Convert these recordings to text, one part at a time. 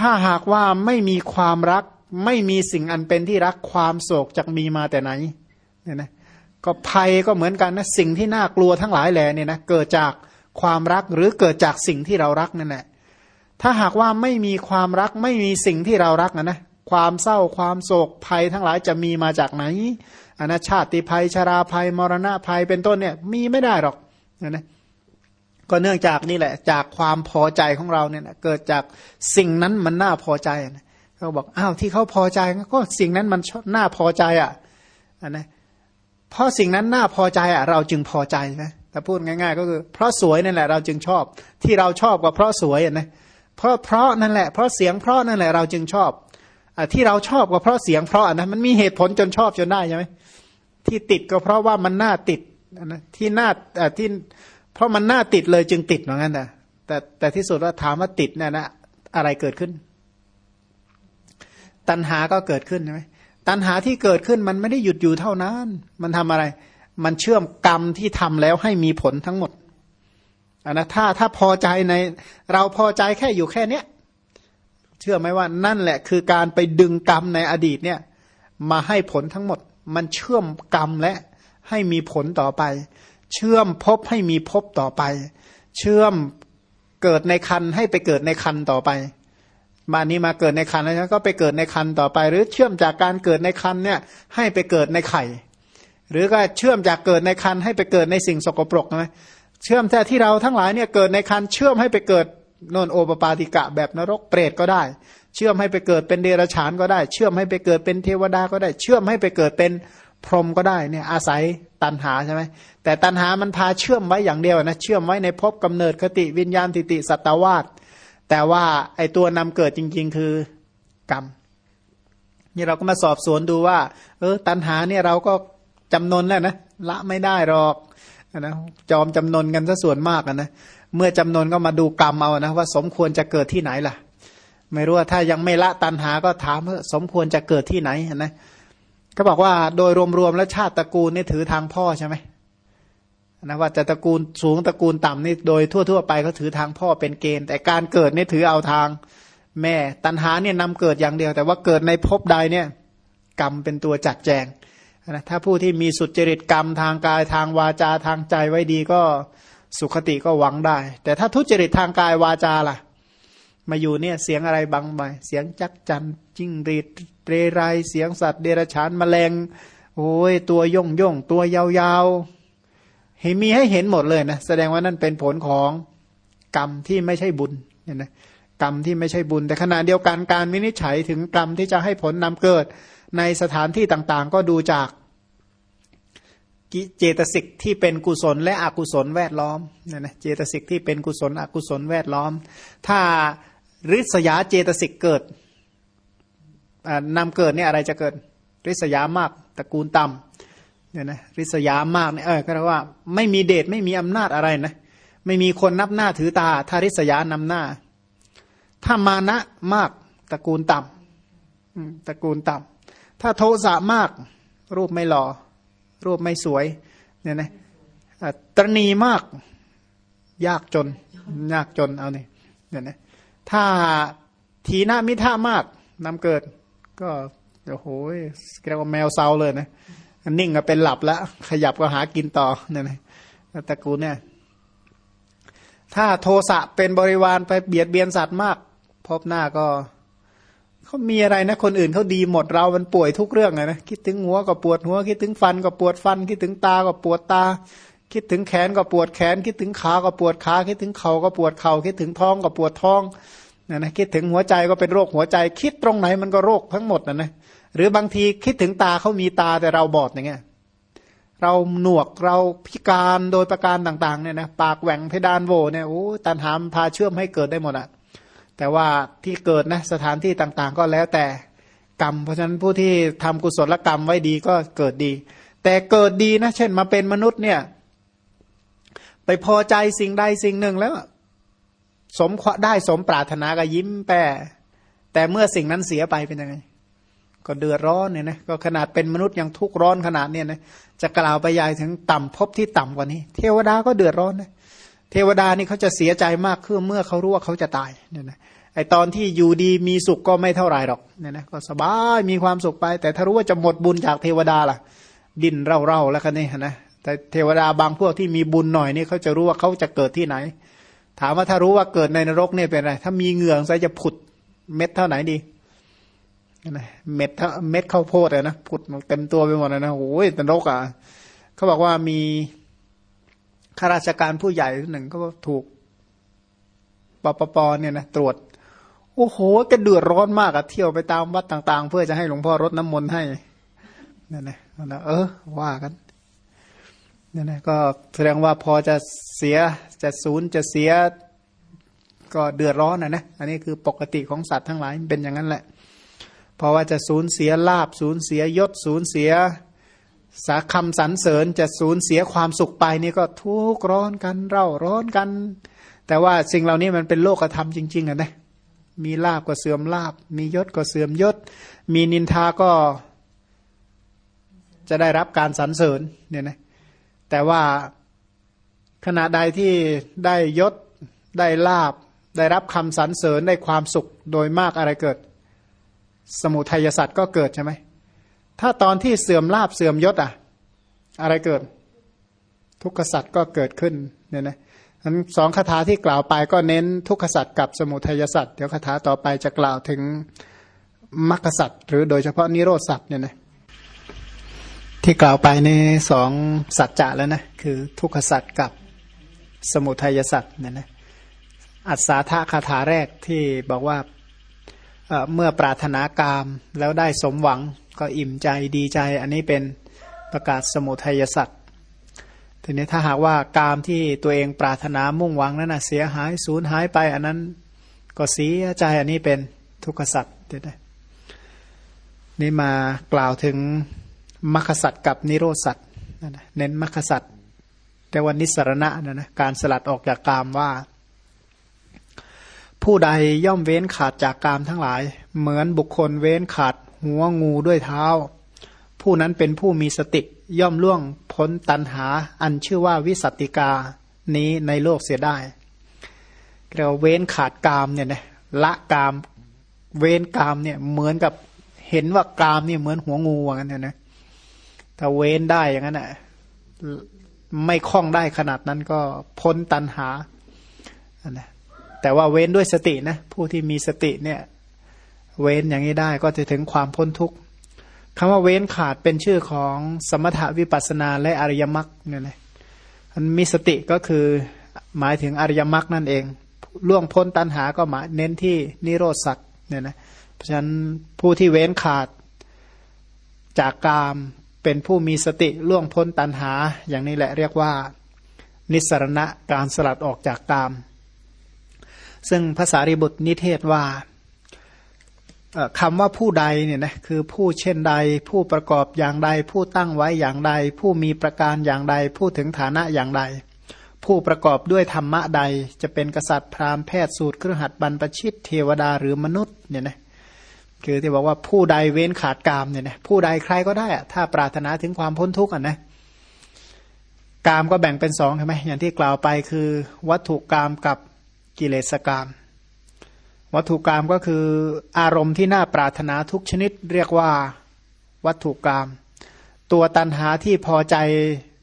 ถ้าหากว่าไม่มีความรัก ไม่มีสิ่งอันเป็นที่รักความโศกจะมีมาแต่ไหนเนี่ยนะก็ภัยก็เหมือนกันนะสิ่งที่น่ากลัวทั้งหลายแหล่เนี่ยนะเกิดจากความรักหรือเกิดจากสิ่งที่เรารักนั่นแหละถ้าหากว่าไม่มีความรักไม่มีสิ่งที่เรารักนะนะความเศร้าความโศกภัยทั้งหลายจะมีมาจากไหนอนาชาติภัยชราภัยมรณะภัยเป็นต้นเนี่ยมีไม่ได้หรอกนะนะ ก็เนื่องจากนี่แหละ จากความพอใจของเราเนี่ยเกิดจากสิ่งนั้นมันน่าพอใจนะเขาบอกอ้าวที่เขาพอใจก็สิ่งนั้นมันน่าพอใจอะนะเพราะสิ่งนั้นน่าพอใจอะ เราจึงพอใจนะแต่พูดง่าย ๆ ก็คือ เพราะสวยนั่นแหละเราจึงชอบ ที่เราชอบก็เพราะสวยอะนะเพราะเพราะนั่นแหละเพราะเสียงเพราะนั่นแหละเราจึงชอบอที่เราชอบก็เพราะเสียงเพราะนะมันมีเหตุผลจนชอบจนได้ใช่ไหมที่ติดก็เพราะว่ามันน่าติดนะที่น่าที่ เพราะมันน่าติดเลยจึงติดเหมือนกันแต่แต่แต่ที่สุดว่าถามว่าติดเนี่ยนะอะไรเกิดขึ้น ตัณหาก็เกิดขึ้นใช่ไหมตัณหาที่เกิดขึ้นมันไม่ได้หยุดอยู่เท่านั้น มันทำอะไร มันเชื่อมกรรมที่ทำแล้วให้มีผลทั้งหมดอันนะถ้าถ้าพอใจใน เราพอใจแค่อยู่แค่เนี้ยเชื่อไหมว่านั่นแหละคือการไปดึงกรรมในอดีตเนี่ย มาให้ผลทั้งหมด มันเชื่อมกรรมและให้มีผลต่อไป เชื่อมพบให้มีพบต่อไป เชื่อมเกิดในคันให้ไปเกิดในคันต่อไปมานี้มาเกิดในคันแล้วก็ไปเกิดในคันต่อไป หรือเชื่อมจากการเกิดในคันเนี่ยให้ไปเกิดในไข่ หรือก็เชื่อมจากเกิดในคันให้ไปเกิดในสิ่งสกปรกนะเชื่อมแต่ที่เราทั้งหลายเนี่ยเกิดในคันเชื่อมให้ไปเกิดโนนโอปปาติกะแบบนรกเปรตก็ได้ เชื่อมให้ไปเกิดเป็นเดรัจฉานก็ได้ เชื่อมให้ไปเกิดเป็นเทวดาก็ได้ เชื่อมให้ไปเกิดเป็น พรหมก็ได้เนี่ยอาศัยตันหาใช่ไหมแต่ตันหามันพาเชื่อมไว้อย่างเดียวนะเชื่อมไว้ในภพกำเนิดคติวิญญาณติติสัตวาสแต่ว่าไอตัวนำเกิดจริง ๆ คือกรรมนี่เราก็มาสอบสวนดูว่า เออตันหาเนี่ยเราก็จำนนแล้วนะละไม่ได้หรอกนะจอมจำนนกันซะส่วนมากนะเมื่อจำนนก็มาดูกรรมเอานะว่าสมควรจะเกิดที่ไหนล่ะ ไม่รู้ว่าถ้ายังไม่ละตันหาก็ถามว่าสมควรจะเกิดที่ไหนนะ ก็บอกว่าโดยรวมๆแล้วชาติตระกูลนี่ถือทางพ่อใช่ไหมนะว่าจะตระกูลสูงตระกูลต่ำนี่โดยทั่ว ๆ ไปเขาถือทางพ่อเป็นเกณฑ์ แต่การเกิดนี่ถือเอาทางแม่ตันหาเนี่ยนำเกิดอย่างเดียว แต่ว่าเกิดในภพใดเนี่ยกรรมเป็นตัวจัดแจงนะถ้าผู้ที่มีสุจริตกรรมทางกายทางวาจาทางใจไว้ดีก็สุขติก็หวังได้ แต่ถ้าทุจริตทางกายวาจาล่ะ มาอยู่เนี่ยเสียงอะไรบังไปเสียงจักจั่นจิ้งหรีดเรไรเสียงสัตว์เดรัจฉานแมลงโอ้ยตัวยุ่งยุ่งตัวยาวๆเห็นมีให้เห็นหมดเลยนะแสดงว่านั่นเป็นผลของกรรมที่ไม่ใช่บุญเนี่ยนะกรรมที่ไม่ใช่บุญ แต่ขณะเดียวกันการวินิจฉัยถึงกรรมที่จะให้ผลนำเกิด ในสถานที่ต่างๆ ก็ดูจากเจตสิกที่เป็นกุศลและอกุศลแวดล้อมเนี่ยนะเจตสิกที่เป็นกุศลอกุศลแวดล้อม ถ้า ริษยาเจตสิกเกิดนำเกิดเนี่ยอะไรจะเกิด ริษยามากตระกูลต่ำเนี่ยนะริษยามากเนี่ยเออก็เรียกว่าไม่มีเดชไม่มีอำนาจอะไรนะไม่มีคนนับหน้าถือตาถ้าริษยานำหน้า ถ้ามานะมากตระกูลต่ำตระกูลต่ำถ้าโทสะมาก รูปไม่หล่อ รูปไม่สวยเนี่ยนะตรณีมาก ยากจน ยากจนเอาเนี่ยเนี่ยนะ ถ้าทีนามิท่ามากนำเกิด ก็โอ้โหเรียกว่าแมวเซาเลยนะนิ่งก็เป็นหลับแล้ว ขยับก็หากินต่อเนี่ยนะตระกูลเนี่ย ถ้าโทสะเป็นบริวารไปเบียดเบียนสัตว์มาก พบหน้าก็เขามีอะไรนะ คนอื่นเขาดีหมดเรา มันป่วยทุกเรื่องเลยนะคิดถึงหัวก็ปวดหัว คิดถึงฟันก็ปวดฟัน คิดถึงตาก็ปวดตา คิดถึงแขนก็ปวดแขน คิดถึงขาก็ปวดขา คิดถึงเข่าก็ปวดเข่าคิดถึงท้องก็ปวดท้อง นะนะคิดถึงหัวใจก็เป็นโรคหัวใจ คิดตรงไหนมันก็โรคทั้งหมดนะนะหรือบางทีคิดถึงตาเขามีตาแต่เราบอดอย่างเงี้ยเราหนวกเราพิการโดยประการต่างๆเนี่ยนะปากแหว่งเพดานโวเนี่ยโอ้ตันหามพาเชื่อมให้เกิดได้หมดอะแต่ว่าที่เกิดนะสถานที่ต่างๆ ก็แล้วแต่กรรม เพราะฉะนั้นผู้ที่ทำกุศลกรรมไว้ดีก็เกิดดี แต่เกิดดีนะ เช่นมาเป็นมนุษย์เนี่ย ไปพอใจสิ่งใดสิ่งหนึ่งแล้ว สมได้สมปรารถนาก็ยิ้มแปะแต่เมื่อสิ่งนั้นเสียไปเป็นยังไง ก็เดือดร้อนเนี่ยนะก็ขนาดเป็นมนุษย์ยังทุกข์ร้อนขนาดเนี่ยนะจะกล่าวไปยายถึงต่ำพบที่ต่ำกว่านี้ เทวดาก็เดือดร้อนนะเทวดานี่เขาจะเสียใจมากขึ้นเมื่อเขารู้ว่าเขาจะตายเนี่ยนะไอตอนที่อยู่ดีมีสุขก็ไม่เท่าไหร่หรอกเนี่ยนะก็สบายมีความสุขไป แต่ถ้ารู้ว่าจะหมดบุญจากเทวดาล่ะ ดินเร่าๆแล้วกันนี่นะแต่เทวดาบางพวกที่มีบุญหน่อยนี่เขาจะรู้ว่าเขาจะเกิดที่ไหน ถามว่าถ้ารู้ว่าเกิดในนรกเนี่ยเป็นไร ถ้ามีเหงื่อใส่จะผุดเม็ดเท่าไหนดีเม็ดเม็ดข้าวโพดเลยนะผุดเต็มตัวไปหมดเลยนะโอ้ยนรกอะเขาบอกว่ามีข้าราชการผู้ใหญ่หนึ่งก็ถูกปปปเนี่ยนะตรวจ โอ้โหก็เดือดร้อนมากอะเที่ยวไปตามวัดต่าง ๆ เพื่อจะให้หลวงพ่อรดน้ำมนต์ให้นั่นนะเออว่ากัน นั่นนะก็แสดงว่าพอจะเสียจะสูญจะเสียก็เดือดร้อนนะนะอันนี้คือปกติของสัตว์ทั้งหลายเป็นอย่างนั้นแหละเพราะว่าจะสูญเสียลาบสูญเสียยศสูญเสียสาคำสรรเสริญจะสูญเสียความสุขไปนี่ก็ทุกข์ร้อนกันเร่าร้อนกัน แต่ว่าสิ่งเหล่านี้มันเป็นโลกธรรมจริง ๆอะนะมีลาบก็เสื่อมลาบ มียศก็เสื่อมยศ มีนินทาก็จะได้รับการสรรเสริญเนี่ยนะ แต่ว่าขณะใดที่ได้ยศได้ลาบ ได้รับคำสรรเสริญได้ความสุขโดยมากอะไรเกิด สมุทัยสัตว์ก็เกิดใช่ไหมถ้าตอนที่เสื่อมลาบเสื่อมยศอะอะไรเกิด ทุกขสัตว์ก็เกิดขึ้นเนี่ยนะทั้นสองคาถาที่กล่าวไปก็เน้นทุกขสัตว์กับสมุทัยสัตว์เดี๋ยวคาถาต่อไปจะกล่าวถึงมรรคสัตว์หรือโดยเฉพาะนิโรธสัตว์เนี่ยนะ ที่กล่าวไปในสองสัจจะแล้วนะ คือทุกขสัตว์กับสมุทัยสัตว์เนี่ยนะอัศาธาคาถาแรกที่บอกว่าเมื่อปรารถนากามแล้วได้สมหวังก็อิ่มใจดีใจ อันนี้เป็นประกาศสมุทัยสัตว์ทีนี้ถ้าหากว่ากามที่ตัวเองปรารถนามุ่งหวังนั้นนะเสียหายสูญหายไป อันนั้นก็เสียใจอันนี้เป็นทุกขสัตว์เด็ดนี่มากล่าวถึง มรรคสัตว์กับนิโรสัตว์เน้นมรรคสัตว์แต่วันนิสรณะนะนะการสลัดออกจากกามว่า ผู้ใดย่อมเว้นขาดจากกามทั้งหลาย เหมือนบุคคลเว้นขาดหัวงูด้วยเท้า ผู้นั้นเป็นผู้มีสติย่อมล่วงพ้นตันหาอันชื่อว่าวิสัติกานี้ในโลกเสียได้เราเว้นขาดกามเนี่ยนะละกามเว้นกามเนี่ยเหมือนกับเห็นว่ากามเนี่ยเหมือนหัวงูว่างั้นเนี่ยนะ ถ้าเว้นได้อย่างนั้นอะไม่คล้องได้ขนาดนั้นก็พ้นตันหานะแต่ว่าเว้นด้วยสตินะผู้ที่มีสติเนี่ย เว้นอย่างนี้ได้ก็จะถึงความพ้นทุกข์คำว่าเว้นขาดเป็นชื่อของสมถวิปัสนาและอริยมรรคเนี่ยนะมันมีสติก็คือหมายถึงอริยมรรคนั่นเอง ล่วงพ้นตัณหาก็หมายเน้นที่นิโรธสัตว์เนี่ยนะเพราะฉะนั้นผู้ที่เว้นขาดจากกาม เป็นผู้มีสติล่วงพ้นตัณหา อย่างนี้แหละเรียกว่า นิสรณะการสลัดออกจากกาม ซึ่งภาษาริบุตรนิเทศว่าคำว่าผู้ใดเนี่ยนะคือผู้เช่นใด ผู้ประกอบอย่างใด ผู้ตั้งไว้อย่างใด ผู้มีประการอย่างใด ผู้ถึงฐานะอย่างใด ผู้ประกอบด้วยธรรมะใด จะเป็นกษัตริย์พราหมณ์แพทย์สูตรเครือขัดบรรพชิตเทวดาหรือมนุษย์เนี่ยนะ คือที่บอกว่าผู้ใดเว้นขาดกามเนี่ยนะผู้ใดใครก็ได้อะถ้าปรารถนาถึงความพ้นทุกข์อะนะกามก็แบ่งเป็นสองใช่ไหมอย่างที่กล่าวไปคือ วัตถุกามกับกิเลสกาม วัตถุกรรมก็คืออารมณ์ที่น่าปรารถนาทุกชนิดเรียกว่าวัตถุกรรมตัวตันหาที่พอใจ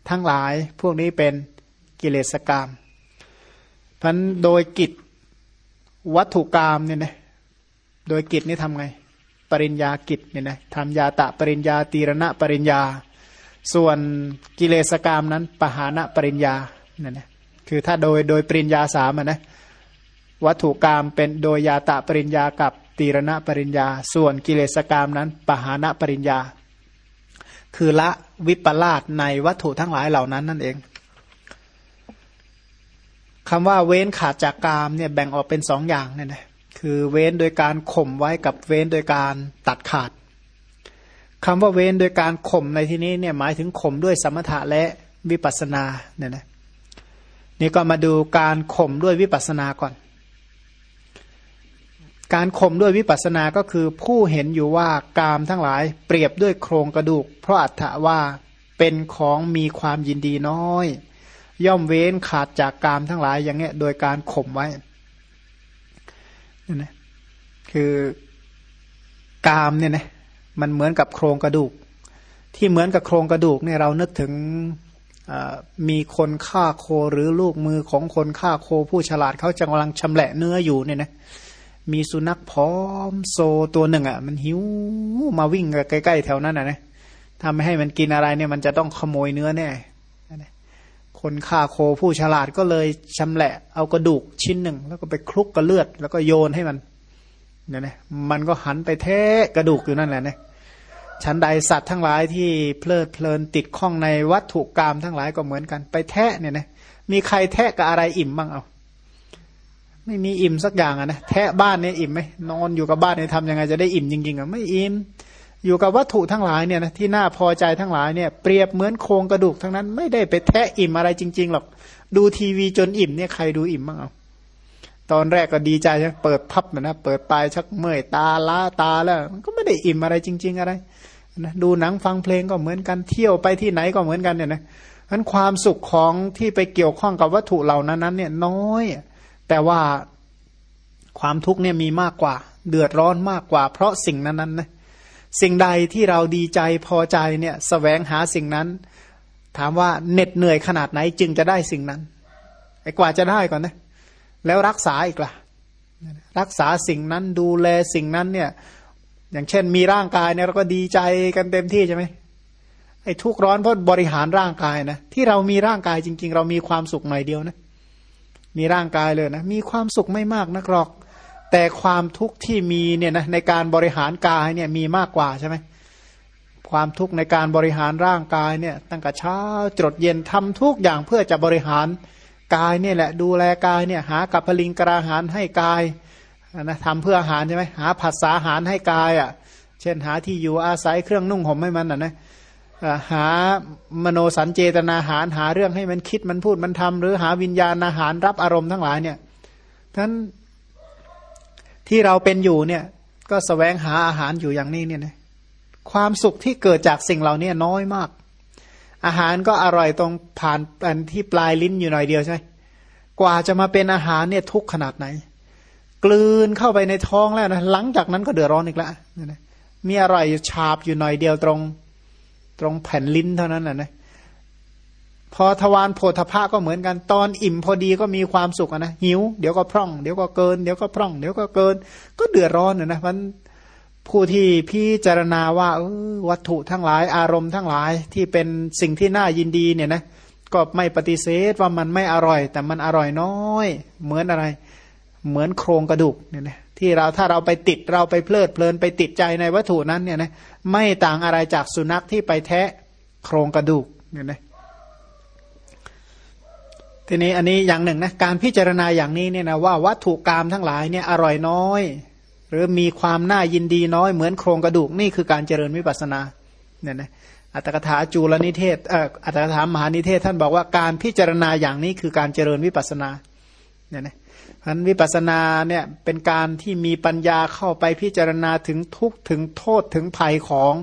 ทั้งหลาย พวกนี้เป็นกิเลสกรรมพันโดยกิจวัตถุกรรมเนี่ยนะโดยกิจนี่ทำไง ปริญญากิจเนี่ยนะทำยาตะปริญญาตีรณะปริญญา ส่วนกิเลสกรรมนั้นปหานะปริญญาเนี่ยนะคือถ้าโดยโดยปริญญาสามนะวัตถุกรรมเป็นโดยยาตะปริญญากับตีรณะปริญญา ส่วนกิเลสกรรมนั้นปหานะปริญญา คือละวิปลาสในวัตถุทั้งหลายเหล่านั้นนั่นเองคำว่าเว้นขาดจากกามเนี่ยแบ่งออกเป็นสองอย่างเนี่ยนะ คือเว้นโดยการข่มไว้กับเว้นโดยการตัดขาดคำว่าเว้นโดยการข่มในที่นี้เนี่ยหมายถึงข่มด้วยสมถะและวิปัสนาเนี่ยนะนี่ก็มาดูการข่มด้วยวิปัสนาก่อน การข่มด้วยวิปัสสนาก็คือผู้เห็นอยู่ว่ากามทั้งหลายเปรียบด้วยโครงกระดูก เพราะอัตถะว่าเป็นของมีความยินดีน้อย ย่อมเว้นขาดจากกามทั้งหลายอย่างเงี้ยโดยการข่มไว้ นะคือกามเนี่ยนะมันเหมือนกับโครงกระดูก ที่เหมือนกับโครงกระดูกเนี่ยเรานึกถึงมีคนฆ่าโคหรือลูกมือของคนฆ่าโคผู้ฉลาดเขาจะกำลังชำแหละเนื้ออยู่เนี่ยนะมีสุนัขพร้อมโซตัวหนึ่งอะ มันหิวมาวิ่งใกล้ๆแถวนั้นอะนะทำให้มันกินอะไรเนี่ยมันจะต้องขโมยเนื้อแน่ คนฆ่าโคผู้ฉลาดก็เลยชำแหละเอากระดูกชิ้นหนึ่ง แล้วก็ไปคลุกกับเลือด แล้วก็โยนให้มันเนี่ยนะมันก็หันไปแทะกระดูกอยู่นั่นแหละเนี่ยชั้นใดสัตว์ทั้งหลายที่เพลิดเพลินติดข้องในวัตถุกรรมทั้งหลายก็เหมือนกัน ไปแทะเนี่ยนะมีใครแทะกับอะไรอิ่มบ้างเอาไม่มีอิ่มสักอย่างอะนะแทะบ้านเนี่ยอิ่มไหมนอนอยู่กับบ้านเนี่ยทำยังไงจะได้อิ่มจริงๆอะไม่อิ่ม อยู่กับวัตถุทั้งหลายเนี่ยนะที่น่าพอใจทั้งหลายเนี่ยเปรียบเหมือนโครงกระดูกทั้งนั้น ไม่ได้ไปแทะอิ่มอะไรจริง ๆ หรอก ดูทีวีจนอิ่มเนี่ยใครดูอิ่มบ้างเอาตอนแรกก็ดีใจใช่เปิดพับนะเปิดปลายชักเมื่อยตาล้าตาแล้ว มันก็ไม่ได้อิ่มอะไรจริง ๆ อะไรนะดูหนังฟังเพลงก็เหมือนกันเที่ยวไปที่ไหนก็เหมือนกันเนี่ยนะนั้นความสุขของที่ไปเกี่ยวข้องกับวัตถุเหล่านั้นนั้นเนี่ยน้อย แต่ว่าความทุกข์เนี่ยมีมากกว่า เดือดร้อนมากกว่า เพราะสิ่งนั้นนั้นนะ สิ่งใดที่เราดีใจพอใจเนี่ยสแสวงหาสิ่งนั้น ถามว่าเหน็ดเหนื่อยขนาดไหนจึงจะได้สิ่งนั้นไอ้กว่าจะได้ก่อนนะแล้วรักษาอีกล่ะ รักษาสิ่งนั้นดูแลสิ่งนั้นเนี่ย อย่างเช่นมีร่างกายเนี่ยเราก็ดีใจกันเต็มที่ใช่ไหมไอ้ทุกร้อนเพราะบริหารร่างกายนะที่เรามีร่างกายจริง ๆ เรามีความสุขหน่อยเดียวนะมีร่างกายเลยนะมีความสุขไม่มากนักหรอก แต่ความทุกข์ที่มีเนี่ยนะในการบริหารกายเนี่ยมีมากกว่าใช่ไหมความทุกข์ในการบริหารร่างกายเนี่ยตั้งแต่เช้าจดเย็นทำทุกอย่างเพื่อจะบริหารกายเนี่ยแหละดูแลกายเนี่ยหากับพลิงกระหารให้กายนะทำเพื่ออาหารใช่ไหมหาผัสสาอาหารให้กายอะเช่นหาที่อยู่อาศัยเครื่องนุ่งห่มให้มันอะนะหามโนสัญเจตนาหารหาเรื่องให้มันคิดมันพูดมันทำหรือหาวิญญาณอาหารรับอารมณ์ทั้งหลายเนี่ยท่าน ที่เราเป็นอยู่เนี่ย ก็สแสวงหาอาหารอยู่อย่างนี้เนี่ยนะความสุขที่เกิดจากสิ่งเหล่านี้น้อยมาก อาหารก็อร่อยตรงผ่านอันที่ปลายลิ้นอยู่หน่อยเดียวใช่ กว่าจะมาเป็นอาหารเนี่ยทุกขนาดไหน กลืนเข้าไปในท้องแล้วนะหลังจากนั้นก็เดือดร้อนอีกแล้วมีอร่อยฉาบอยู่หน่อยเดียวตรง ตรงแผ่นลิ้นเท่านั้นนะนะ พอทวารโพธพะก็เหมือนกัน ตอนอิ่มพอดีก็มีความสุขนะหิว เดี๋ยวก็พร่อง เดี๋ยวก็เกิน เดี๋ยวก็พร่อง เดี๋ยวก็เกิน ก็เดือดร้อนนะนะมันผู้ที่พิจารณาว่าวัตถุทั้งหลายอารมณ์ทั้งหลายที่เป็นสิ่งที่น่ายินดีเนี่ยนะก็ไม่ปฏิเสธว่ามันไม่อร่อย แต่มันอร่อยน้อย เหมือนอะไร เหมือนโครงกระดูกเนี่ยนะที่เราถ้าเราไปติดเราไปเพลิดเพลินไปติดใจในวัตถุนั้นเนี่ยนะไม่ต่างอะไรจากสุนัขที่ไปแทะโครงกระดูกเนี่ยนะ ทีนี้อันนี้อย่างหนึ่งนะการพิจารณาอย่างนี้เนี่ยนะว่าวัตถุกรรมทั้งหลายเนี่ยอร่อยน้อย หรือมีความน่ายินดีน้อยเหมือนโครงกระดูกนี่คือการเจริญวิปัสนาเนี่ยนะอัตถกถาจูลนิเทศเอ่ออัตถกถามหานิเทศ ท่านบอกว่าการพิจารณาอย่างนี้คือการเจริญวิปัสนาเนี่ยนะอันวิปัสสนาเนี่ยเป็นการที่มีปัญญาเข้าไปพิจารณาถึงทุกถึงโทษถึงภัยของ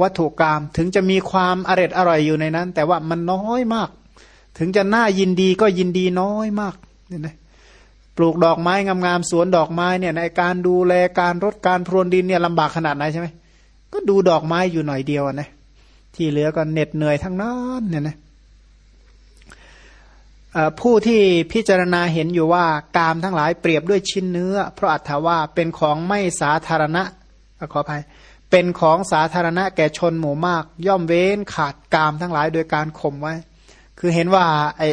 วัตถุกรรมถึงจะมีความอร็ดอร่อยอยู่ในนั้น แต่ว่ามันน้อยมาก ถึงจะน่ายินดีก็ยินดีน้อยมากเนี่ยนะปลูกดอกไม้งามๆสวนดอกไม้เนี่ยในการดูแลการรดการพรวนดินเนี่ยลำบากขนาดไหนใช่ไหมก็ดูดอกไม้อยู่หน่อยเดียวนะที่เหลือก็เหน็ดเหนื่อยทั้งนั้นเนี่ยนะผู้ที่พิจารณาเห็นอยู่ว่ากามทั้งหลายเปรียบด้วยชิ้นเนื้อ เพราะอัตถว่าเป็นของไม่สาธารณะขออภัยเป็นของสาธารณะแก่ชนหมู่มาก ย่อมเว้นขาดกามทั้งหลายโดยการข่มไว้ คือเห็นว่าไอ้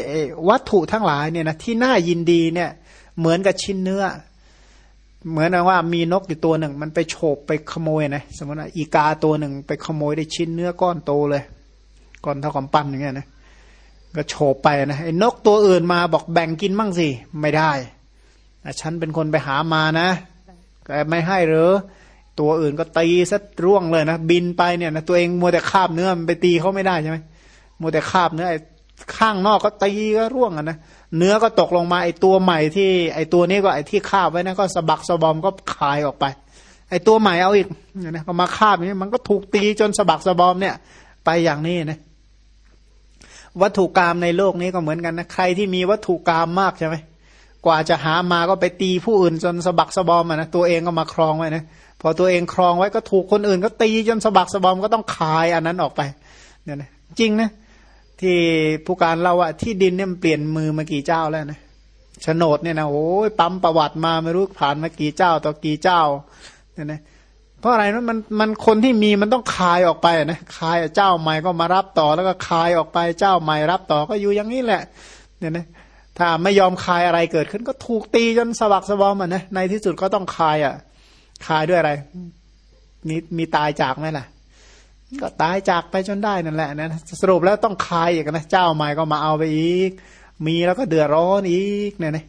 วัตถุทั้งหลายเนี่ยนะที่น่ายินดีเนี่ยเหมือนกับชิ้นเนื้อ เหมือนว่ามีนกอยู่ตัวหนึ่ง มันไปโฉบไปขโมยนะสมมติว่าอีกาตัวหนึ่งไปขโมยได้ชิ้นเนื้อก้อนโตเลยก้อนเท่ากับปั้นอย่างเงี้ยนะก็โฉบไปนะไอ้นกตัวอื่นมาบอกแบ่งกินมั่งสิไม่ได้ฉันเป็นคนไปหามานะแกไม่ให้หรือตัวอื่นก็ตีซะร่วงเลยนะบินไปเนี่ยนะตัวเองมัวแต่คาบเนื้อมันไปตีเขาไม่ได้ใช่ไหมมัวแต่คาบเนื้อไอ้ ข้างนอกก็ตีก็ร่วงอะนะเนื้อก็ตกลงมาไอตัวใหม่ที่ ไอตัวนี้ก็ไอที่คาบไว้นะก็สะบักสะบอมก็คายออกไป ไอตัวใหม่เอาอีกนะพอมาคาบนี้มันก็ถูกตีจนสะบักสะบอมเนี่ย ไปอย่างนี้นะวัตถุกรรมในโลกนี้ก็เหมือนกันนะใครที่มีวัตถุกรรมมากใช่ไหมกว่าจะหามาก็ไปตีผู้อื่นจนสะบักสะบอมอะนะตัวเองก็มาครองไว้นะพอตัวเองครองไว้ก็ถูกคนอื่น ก็ตีจนสะบักสะบอมก็ต้องคายอันนั้นออกไปเนี่ยนะจริงนะ ที่ผู้การเราอะที่ดินเนี่ยมันเปลี่ยนมือมากี่เจ้าแล้วนะโฉนดเนี่ยนะโอ้ยปั๊มประวัติมาไม่รู้ผ่านมากี่เจ้าต่อกี่เจ้าเนี่ยนะเพราะอะไรนะมันมันคนที่มีมันต้องคายออกไปนะคายเจ้าใหม่ก็มารับต่อแล้วก็คายออกไปเจ้าใหม่รับต่อก็อยู่อย่างนี้แหละเนี่ยนะถ้าไม่ยอมคายอะไรเกิดขึ้นก็ถูกตีจนสวักสบอมอะนะในที่สุดก็ต้องคายอะคายด้วยอะไรมีมีตายจากไหมล่ะ ก็ตายจากไปจนได้นั่นแหละนะสรุปแล้วต้องคายอีกนะเจ้าใหม่ก็มาเอาไปอีก มีแล้วก็เดือดร้อนอีกเนี่ยนะ